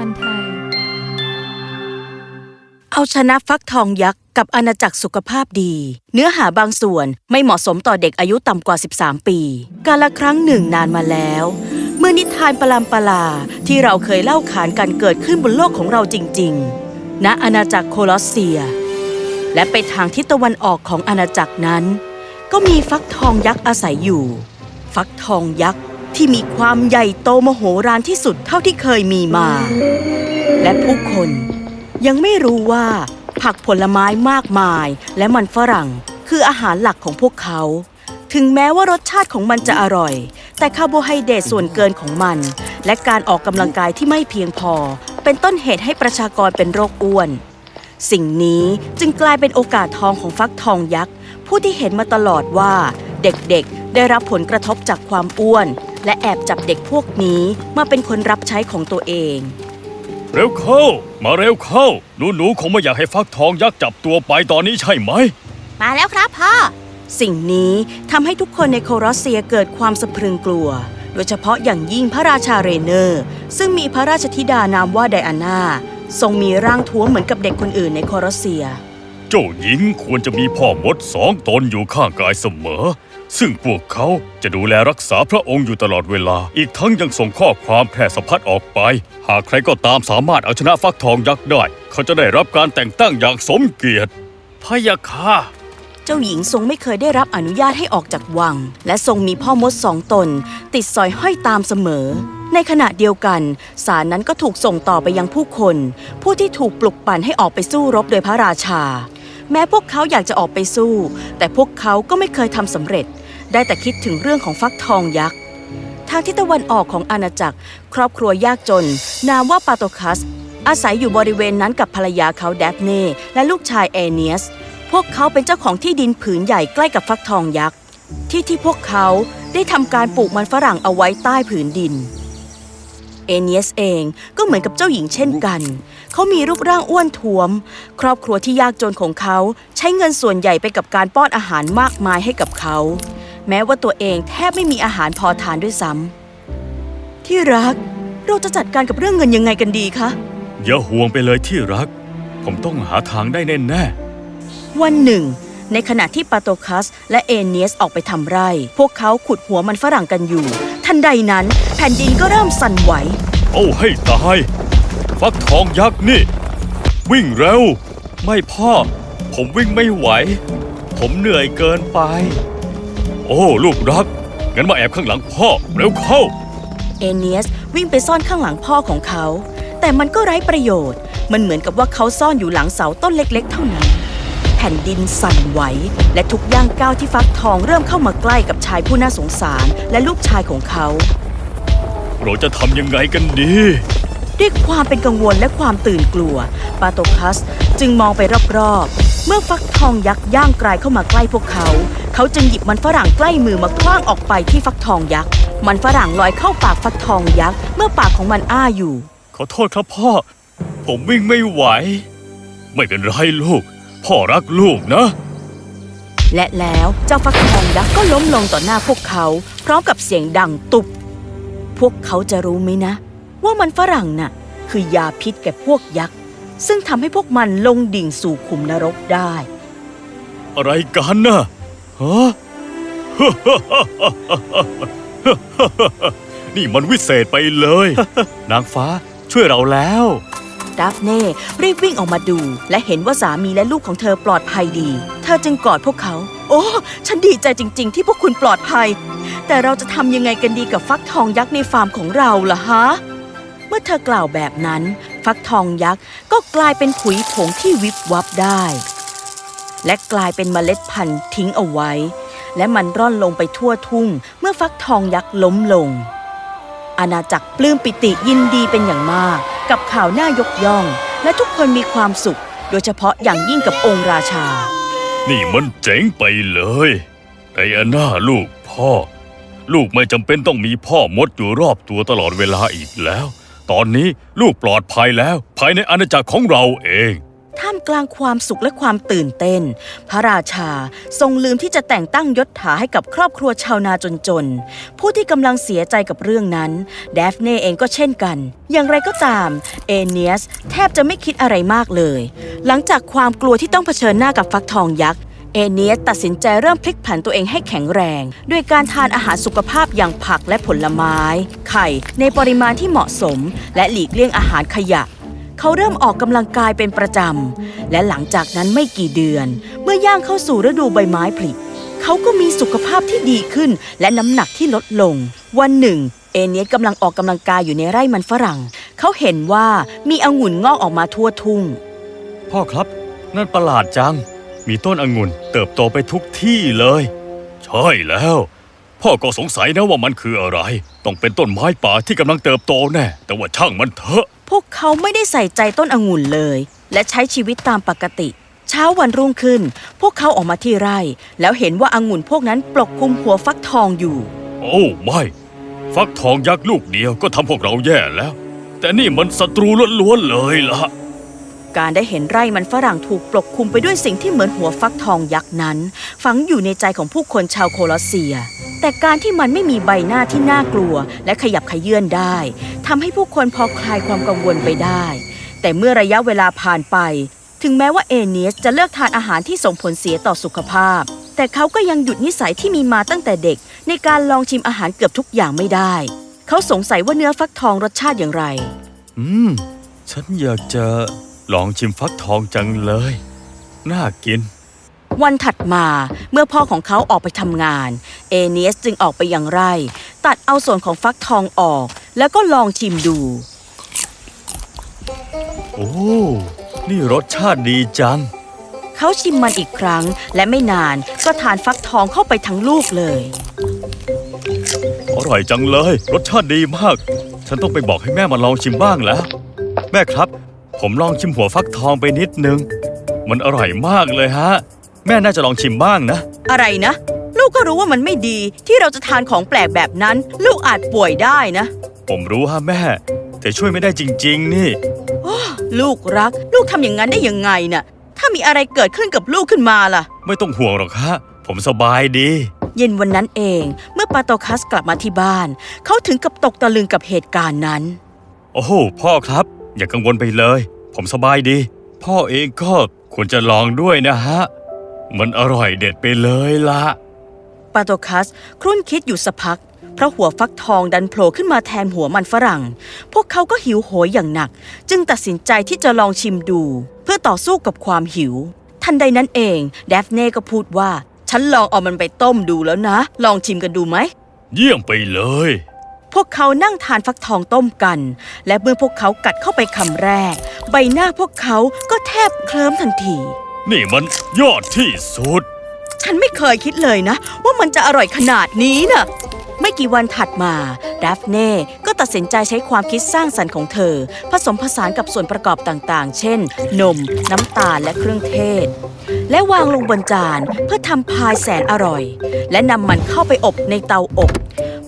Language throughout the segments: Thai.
ารไทย เอาชนะฟักทองยักษ์กับอาณาจักรสุขภาพดี เนื้อหาบางส่วนไม่เหมาะสมต่อเด็กอายุต่ำกว่า 13 ปี กาละครั้งหนึ่งนานมาแล้ว เมื่อนิทานประลำปลาที่เราเคยเล่าขานกันเกิดขึ้นบนโลกของเราจริง ๆ ณอาณาจักรโคลอสเซีย และไปทางทิศตะวันออกของอาณาจักรนั้น ก็มีฟักทองยักษ์อาศัยอยู่ ฟักทองยักษ์ ที่มีความใหญ่โตมโหฬารที่สุดเท่าที่เคยมีมา และผู้คนยังไม่รู้ว่า ผักผลไม้มากมายและมันฝรั่งคืออาหารหลักของพวกเขา ถึงแม้ว่ารสชาติของมันจะอร่อย แต่คาร์โบไฮเดรตส่วนเกินของมัน และการออกกำลังกายที่ไม่เพียงพอ เป็นต้นเหตุให้ประชากรเป็นโรคอ้วน สิ่งนี้จึงกลายเป็นโอกาสทองของฟักทองยักษ์ ผู้ที่เห็นมาตลอดว่า เด็กๆ ได้รับผลกระทบจากความอ้วน และแอบจับเด็กพวกนี้มาเป็นคนรับใช้ของตัวเอง เร็วเข้า มาเร็วเข้าหนูหนูๆคงไม่อยากให้ฟักทองยักษ์จับตัวไปตอนนี้ใช่ไหม มาแล้วครับพ่อ สิ่งนี้ทำให้ทุกคนในโครอสเซียเกิดความสะพรึงกลัว โดยเฉพาะอย่างยิ่งพระราชาเรเนอร์ ซึ่งมีพระราชธิดานามว่าไดอาน่าทรงมีร่างท้วมเหมือนกับเด็กคนอื่นในโครอสเซีย เจ้าหญิงควรจะมีพ่อมดสองตนอยู่ข้างกายเสมอ ซึ่งพวกเขาจะดูแลรักษาพระองค์อยู่ตลอดเวลา อีกทั้งยังส่งข้อความแพร่สะพัดออกไป หากใครก็ตามสามารถเอาชนะฟักทองยักษ์ได้ เขาจะได้รับการแต่งตั้งอย่างสมเกียรติพะยะค่ะเจ้าหญิงทรงไม่เคยได้รับอนุญาตให้ออกจากวัง และทรงมีพ่อมดสองตน ติดสอยห้อยตามเสมอ ในขณะเดียวกัน สารนั้นก็ถูกส่งต่อไปยังผู้คน ผู้ที่ถูกปลุกปั่นให้ออกไปสู้รบโดยพระราชา แม้พวกเขาอยากจะออกไปสู้ แต่พวกเขาก็ไม่เคยทำสำเร็จ ได้แต่คิดถึงเรื่องของฟักทองยักษ์ทางทิศตะวันออกของอาณาจักร ครอบครัวยากจน นามว่าปาโตคัส อาศัยอยู่บริเวณนั้นกับภรรยาเขาแดฟเน่และลูกชายเอเนียส พวกเขาเป็นเจ้าของที่ดินผืนใหญ่ใกล้กับฟักทองยักษ์ ที่ที่พวกเขาได้ทำการปลูกมันฝรั่งเอาไว้ใต้ผืนดิน เอเนียสเองก็เหมือนกับเจ้าหญิงเช่นกัน เขามีรูปร่างอ้วนท้วม ครอบครัวที่ยากจนของเขาใช้เงินส่วนใหญ่ไปกับการป้อนอาหารมากมายให้กับเขา แม้ว่าตัวเองแทบไม่มีอาหารพอทานด้วยซ้ำที่รัก เราจะจัดการกับเรื่องเงินยังไงกันดีคะอย่าห่วงไปเลยที่รัก ผมต้องหาทางได้แน่วันหนึ่ง ในขณะที่ปาโตคัสและเอเนียสออกไปทำไร่ พวกเขาขุดหัวมันฝรั่งกันอยู่ ทันใดนั้น แผ่นดินก็เริ่มสั่นไหวๆโอ้ให้ตาย ฟักทองยักษ์นี่ วิ่งเร็ว ไม่พ่อ ผมวิ่งไม่ไหว ผมเหนื่อยเกินไป โอ้ลูกรัก งั้นมาแอบข้างหลังพ่อเร็วเข้า เอเนียสวิ่งไปซ่อนข้างหลังพ่อของเขา แต่มันก็ไร้ประโยชน์ มันเหมือนกับว่าเขาซ่อนอยู่หลังเสาต้นเล็ก ๆ เท่านั้น แผ่นดินสั่นไหว และทุกย่างก้าวที่ฟักทองเริ่มเข้ามาใกล้กับชายผู้น่าสงสารและลูกชายของเขา เราจะทำยังไงกันดี ด้วยความเป็นกังวลและความตื่นกลัว ปาโตคัสจึงมองไปรอบๆ เมื่อฟักทองยักษ์ย่างกลายเข้ามาใกล้พวกเขา เขาจึงหยิบมันฝรั่งใกล้มือมาคว้างออกไปที่ฟักทองยักษ์ มันฝรั่งลอยเข้าปากฟักทองยักษ์ เมื่อปากของมันอ้าอยู่ ขอโทษครับพ่อ ผมวิ่งไม่ไหว ไม่เป็นไรลูก พ่อรักลูกนะและแล้วเจ้าฟักทองยักษ์ก็ล้มลงต่อหน้าพวกเขา พร้อมกับเสียงดังตุบ พวกเขาจะรู้ไหมนะ ว่ามันฝรั่งน่ะ คือยาพิษแก่พวกยักษ์ ซึ่งทำให้พวกมันลงดิ่งสู่ขุมนรกได้ อะไรกันน่ะฮะ นี่มันวิเศษไปเลย นางฟ้าช่วยเราแล้ว ดัฟเน่รีบวิ่งออกมาดู และเห็นว่าสามีและลูกของเธอปลอดภัยดี เธอจึงกอดพวกเขา โอ้ ฉันดีใจจริง ๆ ที่พวกคุณปลอดภัย แต่เราจะทำยังไงกันดีกับฟักทองยักษ์ในฟาร์มของเราล่ะฮะ เมื่อเธอกล่าวแบบนั้น ฟักทองยักษ์ก็กลายเป็นผุยผงที่วิบวับได้ และกลายเป็นเมล็ดพันธุ์ทิ้งเอาไว้ และมันร่อนลงไปทั่วทุ่ง เมื่อฟักทองยักษ์ล้มลง อาณาจักรปลื้มปิติยินดีเป็นอย่างมาก กับข่าวหน้ายกย่อง และทุกคนมีความสุข โดยเฉพาะอย่างยิ่งกับองค์ราชา นี่มันเจ๋งไปเลยไดอาน่าลูกพ่อลูกไม่จำเป็นต้องมีพ่อมดอยู่รอบตัวตลอดเวลาอีกแล้ว ตอนนี้ลูกปลอดภัยแล้ว ภายในอาณาจักรของเราเอง ท่ามกลางความสุขและความตื่นเต้น พระราชาทรงลืมที่จะแต่งตั้งยศถาให้กับครอบครัวชาวนาจนๆ ผู้ที่กำลังเสียใจกับเรื่องนั้นเดฟเน่เองก็เช่นกัน อย่างไรก็ตาม เอเนียสแทบจะไม่คิดอะไรมากเลย หลังจากความกลัวที่ต้องเผชิญหน้ากับฟักทองยักษ์ เอเนียสตัดสินใจเริ่มพลิกผันตัวเองให้แข็งแรง ด้วยการทานอาหารสุขภาพอย่างผักและผลไม้ ไข่ในปริมาณที่เหมาะสม และหลีกเลี่ยงอาหารขยะ เขาเริ่มออกกำลังกายเป็นประจำ และหลังจากนั้นไม่กี่เดือน เมื่อย่างเข้าสู่ฤดูใบไม้ผลิเขาก็มีสุขภาพที่ดีขึ้น และน้ำหนักที่ลดลง วันหนึ่ง เอเนียสกำลังออกกำลังกายอยู่ในไร่มันฝรั่ง เขาเห็นว่ามีองุ่นงอกออกมาทั่วทุ่ง พ่อครับ นั่นประหลาดจัง มีต้นองุ่นเติบโตไปทุกที่เลย ใช่แล้ว พ่อก็สงสัยนะว่ามันคืออะไร ต้องเป็นต้นไม้ป่าที่กำลังเติบโตแน่ แต่ว่าช่างมันเถอะ พวกเขาไม่ได้ใส่ใจต้นองุ่นเลย และใช้ชีวิตตามปกติ เช้าวันรุ่งขึ้น พวกเขาออกมาที่ไร่ แล้วเห็นว่าองุ่นพวกนั้นปกคลุมหัวฟักทองอยู่ โอ้ไม่ ฟักทองยักษ์ลูกเดียวก็ทำพวกเราแย่แล้ว แต่นี่มันศัตรูล้วนๆเลยล่ะ การได้เห็นไร่มันฝรั่งถูกปกคลุมไปด้วยสิ่งที่เหมือนหัวฟักทองยักษ์นั้น ฝังอยู่ในใจของผู้คนชาวโคลอสเซีย แต่การที่มันไม่มีใบหน้าที่น่ากลัว และขยับขยื่นได้ทำให้ผู้คนพอคลายความกังวลไปได้ แต่เมื่อระยะเวลาผ่านไป ถึงแม้ว่าเอเนียสจะเลิกทานอาหารที่ส่งผลเสียต่อสุขภาพ แต่เขาก็ยังหยุดนิสัยที่มีมาตั้งแต่เด็ก ในการลองชิมอาหารเกือบทุกอย่างไม่ได้ เขาสงสัยว่าเนื้อฟักทองรสชาติอย่างไร อืม ฉันอยากจะ ลองชิมฟักทองจังเลย น่ากิน วันถัดมาเมื่อพ่อของเขาออกไปทำงาน เอเนียสจึงออกไปยังไร่ ตัดเอาส่วนของฟักทองออก แล้วก็ลองชิมดู โอ้ นี่รสชาติดีจัง เขาชิมมันอีกครั้งและไม่นานก็ทานฟักทองเข้าไปทั้งลูกเลย อร่อยจังเลย รสชาติดีมาก ฉันต้องไปบอกให้แม่มาลองชิมบ้างแล้ว แม่ครับ ผมลองชิมหัวฟักทองไปนิดนึง มันอร่อยมากเลยฮะ แม่น่าจะลองชิมบ้างนะ อะไรนะ ลูกก็รู้ว่ามันไม่ดีที่เราจะทานของแปลกแบบนั้น ลูกอาจป่วยได้นะ ผมรู้ฮะแม่ แต่ช่วยไม่ได้จริง ๆ นี่ลูกรัก ลูกทำอย่างนั้นได้ยังไงน่ะ ถ้ามีอะไรเกิดขึ้นกับลูกขึ้นมาล่ะ ไม่ต้องห่วงหรอกฮะ ผมสบายดี เย็นวันนั้นเอง เมื่อปาโตคัสกลับมาที่บ้าน เขาถึงกับตกตะลึงกับเหตุการณ์นั้น โอ้โหพ่อครับ อย่ากังวลไปเลย ผมสบายดี พ่อเองก็ควรจะลองด้วยนะฮะ มันอร่อยเด็ดไปเลยล่ะปาโตคัสครุ่นคิดอยู่สักพัก เพราะหัวฟักทองดันโผล่ขึ้นมาแทนหัวมันฝรั่ง พวกเขาก็หิวโหยอย่างหนัก จึงตัดสินใจที่จะลองชิมดู เพื่อต่อสู้กับความหิว ทันใดนั้นเองเดฟเน่ก็พูดว่า ฉันลองเอามันไปต้มดูแล้วนะ ลองชิมกันดูไหม เยี่ยมไปเลยพ วกเขานั่งทานฟักทองต้มกัน และเมื่อพวกเขากัดเข้าไปคำแรก ใบหน้าพวกเขาก็แทบเคลิ้มทันที นี่มันยอดที่สุด ฉันไม่เคยคิดเลยนะ ว่ามันจะอร่อยขนาดนี้น่ะไม่กี่วันถัดมาดัฟเน่ก็ตัดสินใจใช้ความคิดสร้างสรรค์ของเธอ ผสมผสานกับส่วนประกอบต่างๆ เช่น นม น้ำตาลและเครื่องเทศ และวางลงบนจานเพื่อทำพายแสนอร่อย และนำมันเข้าไปอบในเตาอบ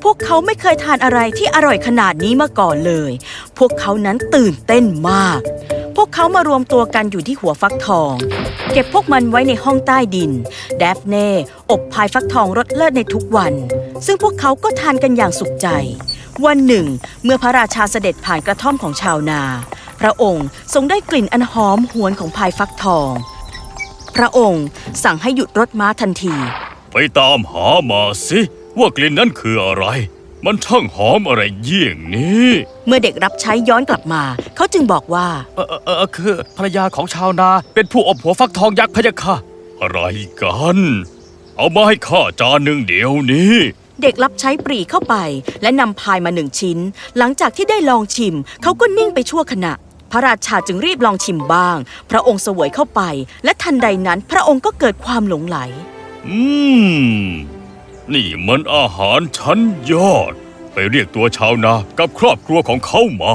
พวกเขาไม่เคยทานอะไรที่อร่อยขนาดนี้มาก่อนเลย พวกเขานั้นตื่นเต้นมาก พวกเขามารวมตัวกันอยู่ที่หัวฟักทอง เก็บพวกมันไว้ในห้องใต้ดินเดฟเน่อบพายฟักทองรสเลิศในทุกวัน ซึ่งพวกเขาก็ทานกันอย่างสุขใจ วันหนึ่ง เมื่อพระราชาเสด็จผ่านกระท่อมของชาวนา พระองค์ทรงได้กลิ่นอันหอมหวนของพายฟักทอง พระองค์สั่งให้หยุดรถม้าทันที ไปตามหามาสิ ว่ากลิ่นนั้นคืออะไร มันช่างหอมอะไรเยี่ยงนี้ เมื่อเด็กรับใช้ย้อนกลับมา เขาจึงบอกว่า เออเออเออคือภรรยาของชาวนาเป็นผู้อบหัวฟักทองยักษ์พะยะค่ะ อะไรกัน เอามาให้ข้าจานหนึ่งเดียวนี้เด็กรับใช้ปรีเข้าไป และนำพายมาหนึ่งชิ้น หลังจากที่ได้ลองชิม เขาก็นิ่งไปชั่วขณะ พระราชาจึงรีบลองชิมบ้าง พระองค์เสวยเข้าไป และทันใดนั้นพระองค์ก็เกิดความหลงไหล อืม นี่มันอาหารชั้นยอด ไปเรียกตัวชาวนากับครอบครัวของเขามา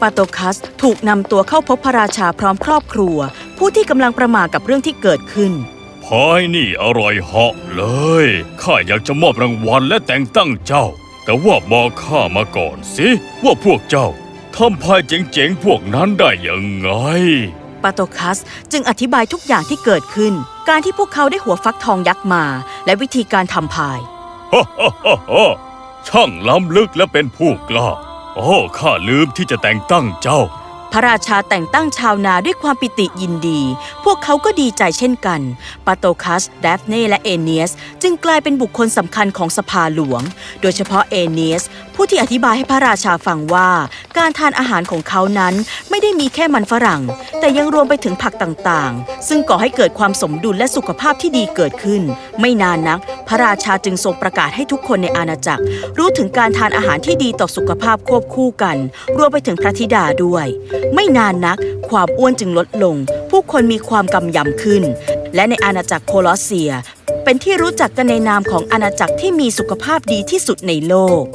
ปาโตคัสถูกนำตัวเข้าพบพระราชาพร้อมครอบครัว ผู้ที่กำลังประหมากับเรื่องที่เกิดขึ้นพายนี่อร่อยเหาะเลย ข้าอยากจะมอบรางวัลและแต่งตั้งเจ้า แต่ว่าบอกข้ามาก่อนสิ ว่าพวกเจ้าทำพายเจ๋งๆพวกนั้นได้ยังไง ปาโตคัสจึงอธิบายทุกอย่างที่เกิดขึ้น การที่พวกเขาได้หัวฟักทองยักษ์มา และวิธีการทำพายฮ่าฮ่าฮ่าฮ่าช่างล้ำลึกและเป็นผู้กล้า โอ้ข้าลืมที่จะแต่งตั้งเจ้า พระราชาแต่งตั้งชาวนาด้วยความปิติยินดี พวกเขาก็ดีใจเช่นกัน ปาโตคัสเดฟเน่และเอเนียส จึงกลายเป็นบุคคลสำคัญของสภาหลวง โดยเฉพาะเอเนียส ผู้ที่อธิบายให้พระราชาฟังว่าการทานอาหารของเขานั้นไม่ได้มีแค่มันฝรั่ง แต่ยังรวมไปถึงผักต่างๆ ซึ่งก่อให้เกิดความสมดุลและสุขภาพที่ดีเกิดขึ้น ไม่นานนัก พระราชาจึงทรงประกาศให้ทุกคนในอาณาจักร รู้ถึงการทานอาหารที่ดีต่อสุขภาพควบคู่กัน รวมไปถึงพระธิดาด้วย ไม่นานนัก ความอ้วนจึงลดลง ผู้คนมีความกำยำขึ้น และในอาณาจักรโคลอสเซีย เป็นที่รู้จักกันในนามของอาณาจักรที่มีสุขภาพดีที่สุดในโลก